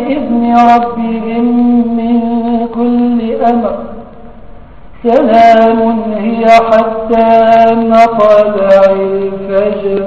بإذن ربهم من كل أمر. سلام هي حتى مطلع الفجر.